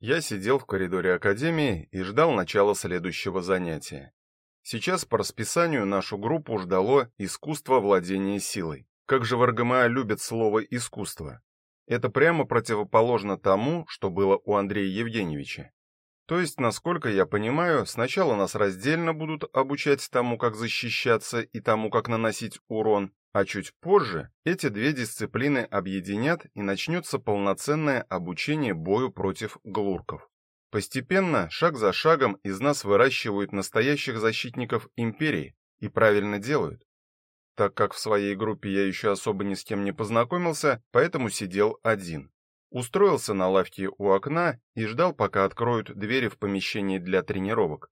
Я сидел в коридоре академии и ждал начала следующего занятия. Сейчас по расписанию нашу группу ждало искусство владения силой. Как же в любят слово искусство. Это прямо противоположно тому, что было у Андрея Евгеньевича. То есть, насколько я понимаю, сначала нас раздельно будут обучать тому, как защищаться и тому, как наносить урон, а чуть позже эти две дисциплины объединят и начнется полноценное обучение бою против глурков. Постепенно, шаг за шагом из нас выращивают настоящих защитников империи и правильно делают. Так как в своей группе я еще особо ни с кем не познакомился, поэтому сидел один. Устроился на лавке у окна и ждал, пока откроют двери в помещении для тренировок.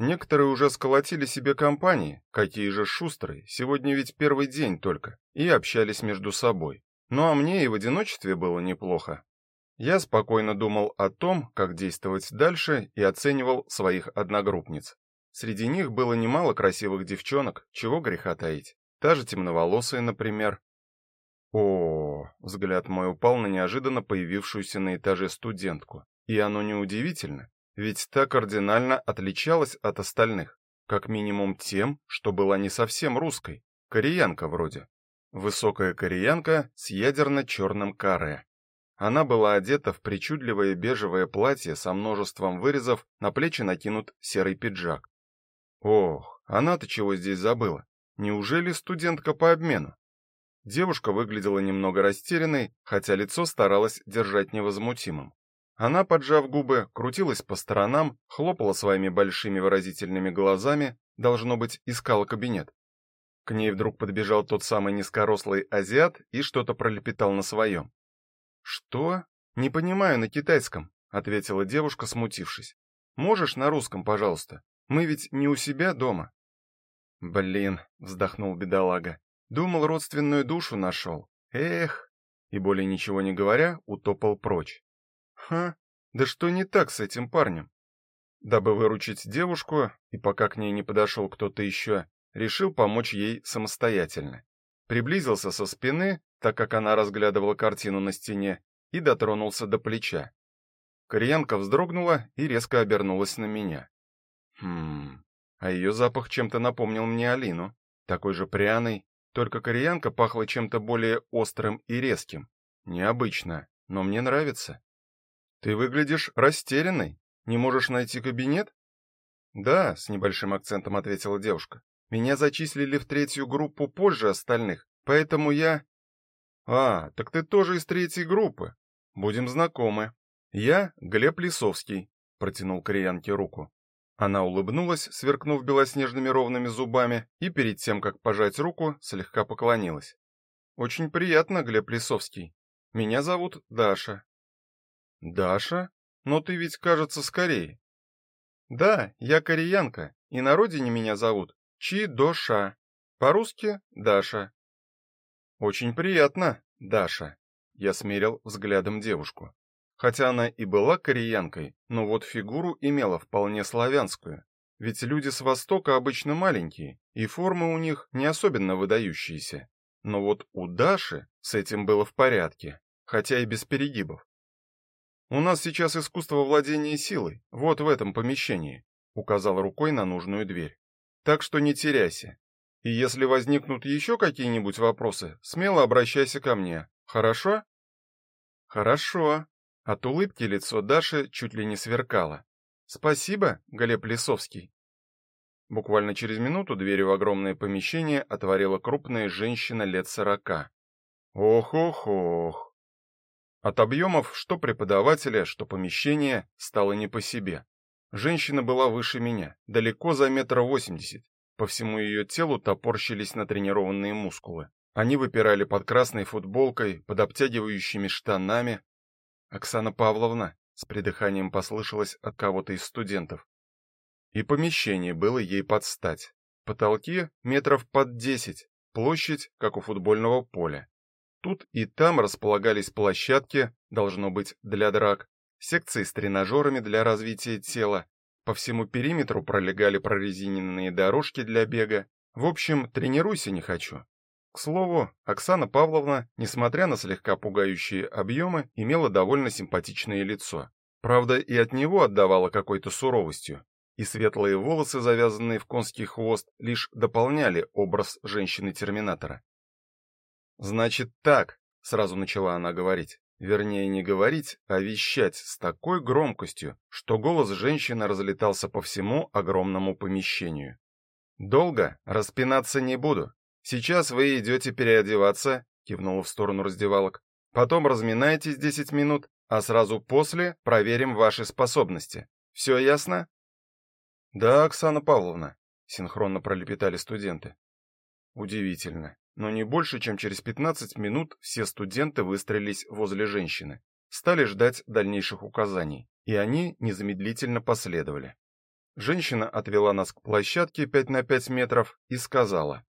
Некоторые уже сколотили себе компании, какие же шустрые, сегодня ведь первый день только, и общались между собой. Ну а мне и в одиночестве было неплохо. Я спокойно думал о том, как действовать дальше, и оценивал своих одногруппниц. Среди них было немало красивых девчонок, чего греха таить. Та же темноволосая, например. О, взгляд мой упал на неожиданно появившуюся на этаже студентку. И оно неудивительно, ведь та кардинально отличалась от остальных, как минимум тем, что была не совсем русской, кореянка вроде. Высокая кореянка с ядерно черным каре. Она была одета в причудливое бежевое платье со множеством вырезов, на плечи накинут серый пиджак. Ох, она-то чего здесь забыла? Неужели студентка по обмену? Девушка выглядела немного растерянной, хотя лицо старалась держать невозмутимым. Она, поджав губы, крутилась по сторонам, хлопала своими большими выразительными глазами, должно быть, искала кабинет. К ней вдруг подбежал тот самый низкорослый азиат и что-то пролепетал на своем. «Что? Не понимаю на китайском», — ответила девушка, смутившись. «Можешь на русском, пожалуйста? Мы ведь не у себя дома». Блин, вздохнул бедолага. Думал, родственную душу нашел. Эх, и более ничего не говоря, утопал прочь. Ха, да что не так с этим парнем? Дабы выручить девушку, и пока к ней не подошел кто-то еще, решил помочь ей самостоятельно. Приблизился со спины, так как она разглядывала картину на стене, и дотронулся до плеча. Кореянка вздрогнула и резко обернулась на меня. Хм, а ее запах чем-то напомнил мне Алину, такой же пряный, только кореянка пахла чем-то более острым и резким. Необычно, но мне нравится. Ты выглядишь растерянной. Не можешь найти кабинет? Да, с небольшим акцентом ответила девушка. Меня зачислили в третью группу позже остальных, поэтому я А, так ты тоже из третьей группы. Будем знакомы. Я Глеб Лисовский, протянул кореянке руку. Она улыбнулась, сверкнув белоснежными ровными зубами, и перед тем, как пожать руку, слегка поклонилась. Очень приятно, Глеб Лисовский. Меня зовут Даша. Даша? Но ты ведь, кажется, скорее. Да, я кореянка, и на родине меня зовут Чи-Доша. По-русски Даша. Очень приятно, Даша. Я смерил взглядом девушку. Хотя она и была кореянкой, но вот фигуру имела вполне славянскую. Ведь люди с востока обычно маленькие, и формы у них не особенно выдающиеся. Но вот у Даши с этим было в порядке, хотя и без перегибов. У нас сейчас искусство владения силой, вот в этом помещении, указал рукой на нужную дверь. Так что не теряйся. И если возникнут еще какие-нибудь вопросы, смело обращайся ко мне. Хорошо? Хорошо, от улыбки лицо Даши чуть ли не сверкало. Спасибо, Глеб Лисовский. Буквально через минуту дверь в огромное помещение отворила крупная женщина лет сорока. Ох-ох-ох. От объемов что преподавателя, что помещения стало не по себе. Женщина была выше меня, далеко за метр восемьдесят. По всему ее телу топорщились натренированные мускулы. Они выпирали под красной футболкой, под обтягивающими штанами, Оксана Павловна, с придыханием послышалось от кого-то из студентов. И помещение было ей под стать. Потолки метров под десять, площадь как у футбольного поля. Тут и там располагались площадки, должно быть, для драк, секции с тренажерами для развития тела. По всему периметру пролегали прорезиненные дорожки для бега. В общем, тренируйся не хочу. К слову, Оксана Павловна, несмотря на слегка пугающие объемы, имела довольно симпатичное лицо. Правда, и от него отдавало какой-то суровостью, и светлые волосы, завязанные в конский хвост, лишь дополняли образ женщины-терминатора. Значит так, сразу начала она говорить. Вернее, не говорить, а вещать с такой громкостью, что голос женщины разлетался по всему огромному помещению. Долго распинаться не буду. Сейчас вы идете переодеваться, кивнула в сторону раздевалок. Потом разминаетесь 10 минут, а сразу после проверим ваши способности. Все ясно? Да, Оксана Павловна, синхронно пролепетали студенты. Удивительно, но не больше, чем через 15 минут все студенты выстроились возле женщины, стали ждать дальнейших указаний, и они незамедлительно последовали. Женщина отвела нас к площадке 5 на 5 метров и сказала: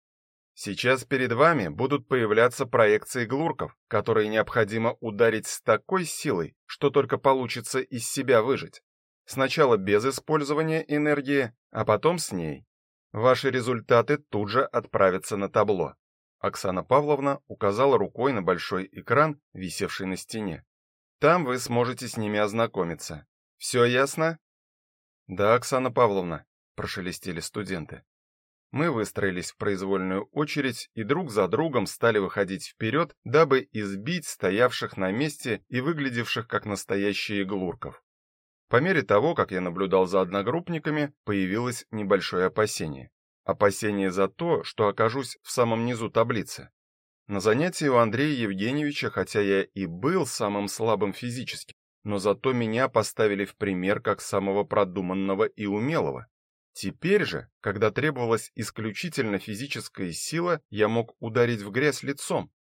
"Сейчас перед вами будут появляться проекции глурков, которые необходимо ударить с такой силой, что только получится из себя выжить. Сначала без использования энергии, а потом с ней. Ваши результаты тут же отправятся на табло. Оксана Павловна указала рукой на большой экран, висевший на стене. Там вы сможете с ними ознакомиться. Все ясно? Да, Оксана Павловна, прошелестели студенты. Мы выстроились в произвольную очередь и друг за другом стали выходить вперед, дабы избить стоявших на месте и выглядевших как настоящие глурков. По мере того, как я наблюдал за одногруппниками, появилось небольшое опасение. Опасение за то, что окажусь в самом низу таблицы. На занятии у Андрея Евгеньевича, хотя я и был самым слабым физически, но зато меня поставили в пример как самого продуманного и умелого. Теперь же, когда требовалась исключительно физическая сила, я мог ударить в грязь лицом.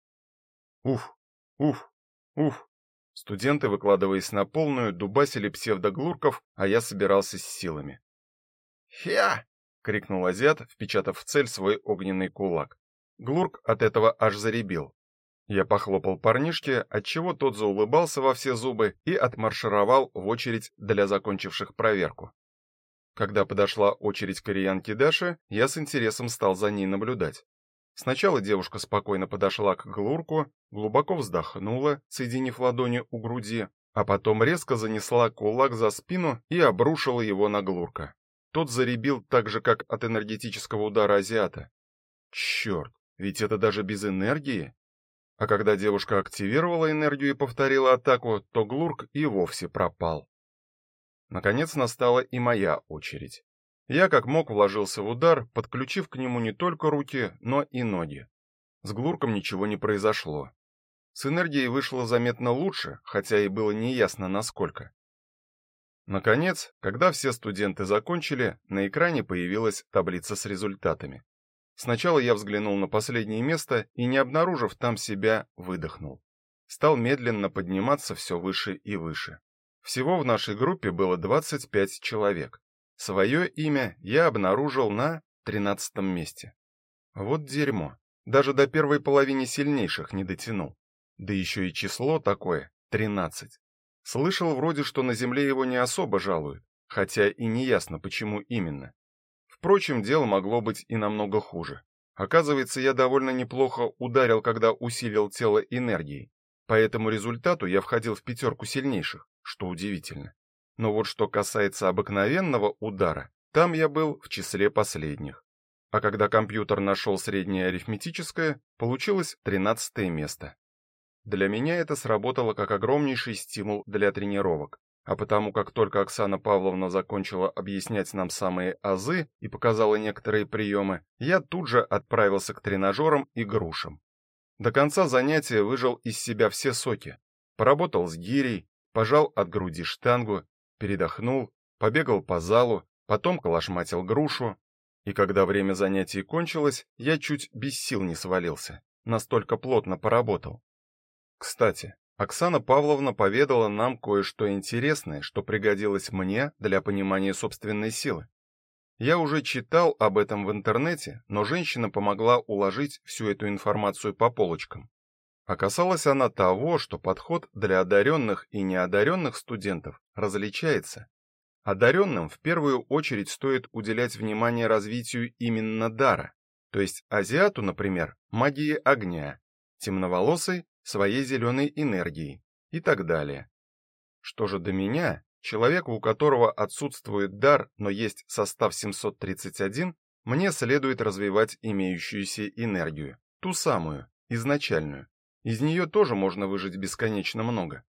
Уф, уф, уф. Студенты, выкладываясь на полную, дубасили псевдоглурков, а я собирался с силами. «Хя!» Крикнул азиат, впечатав в цель свой огненный кулак. Глурк от этого аж заребил. Я похлопал парнишке, отчего тот заулыбался во все зубы и отмаршировал в очередь для закончивших проверку. Когда подошла очередь кореянки Даши, я с интересом стал за ней наблюдать. Сначала девушка спокойно подошла к Глурку, глубоко вздохнула, соединив ладони у груди, а потом резко занесла кулак за спину и обрушила его на Глурка. Тот заребил так же, как от энергетического удара азиата. Черт, ведь это даже без энергии. А когда девушка активировала энергию и повторила атаку, то Глурк и вовсе пропал. Наконец настала и моя очередь. Я как мог вложился в удар, подключив к нему не только руки, но и ноги. С Глурком ничего не произошло. С энергией вышло заметно лучше, хотя и было неясно насколько. Наконец, когда все студенты закончили, на экране появилась таблица с результатами. Сначала я взглянул на последнее место и, не обнаружив там себя, выдохнул. Стал медленно подниматься все выше и выше. Всего в нашей группе было 25 человек. Свое имя я обнаружил на тринадцатом месте. Вот дерьмо. Даже до первой половины сильнейших не дотянул. Да еще и число такое 13. Слышал вроде, что на земле его не особо жалуют, хотя и не ясно, почему именно. Впрочем, дело могло быть и намного хуже. Оказывается, я довольно неплохо ударил, когда усилил тело энергией. По этому результату я входил в пятерку сильнейших, что удивительно. Но вот что касается обыкновенного удара, там я был в числе последних. А когда компьютер нашел среднее арифметическое, получилось тринадцатое место. Для меня это сработало как огромнейший стимул для тренировок. А потому как только Оксана Павловна закончила объяснять нам самые азы и показала некоторые приемы, я тут же отправился к тренажерам и грушам. До конца занятия выжал из себя все соки. Поработал с гирей, пожал от груди штангу, передохнул, побегал по залу, потом колошматил грушу. И когда время занятий кончилось, я чуть без сил не свалился. Настолько плотно поработал. Кстати, Оксана Павловна поведала нам кое-что интересное, что пригодилось мне для понимания собственной силы. Я уже читал об этом в интернете, но женщина помогла уложить всю эту информацию по полочкам. А касалась она того, что подход для одаренных и неодаренных студентов различается. Одаренным в первую очередь стоит уделять внимание развитию именно дара, то есть азиату, например, магии огня, темноволосой своей зеленой энергией и так далее. Что же до меня, Человеку, у которого отсутствует дар, но есть состав 731, мне следует развивать имеющуюся энергию, ту самую, изначальную. Из нее тоже можно выжить бесконечно много.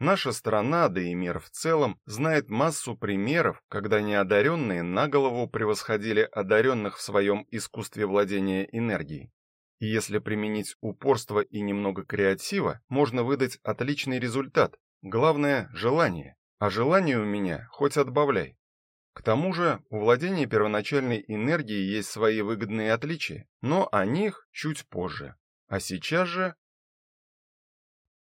Наша страна, да и мир в целом, знает массу примеров, когда неодаренные на голову превосходили одаренных в своем искусстве владения энергией. И если применить упорство и немного креатива, можно выдать отличный результат. Главное желание. А желание у меня хоть отбавляй. К тому же, у владения первоначальной энергией есть свои выгодные отличия, но о них чуть позже. А сейчас же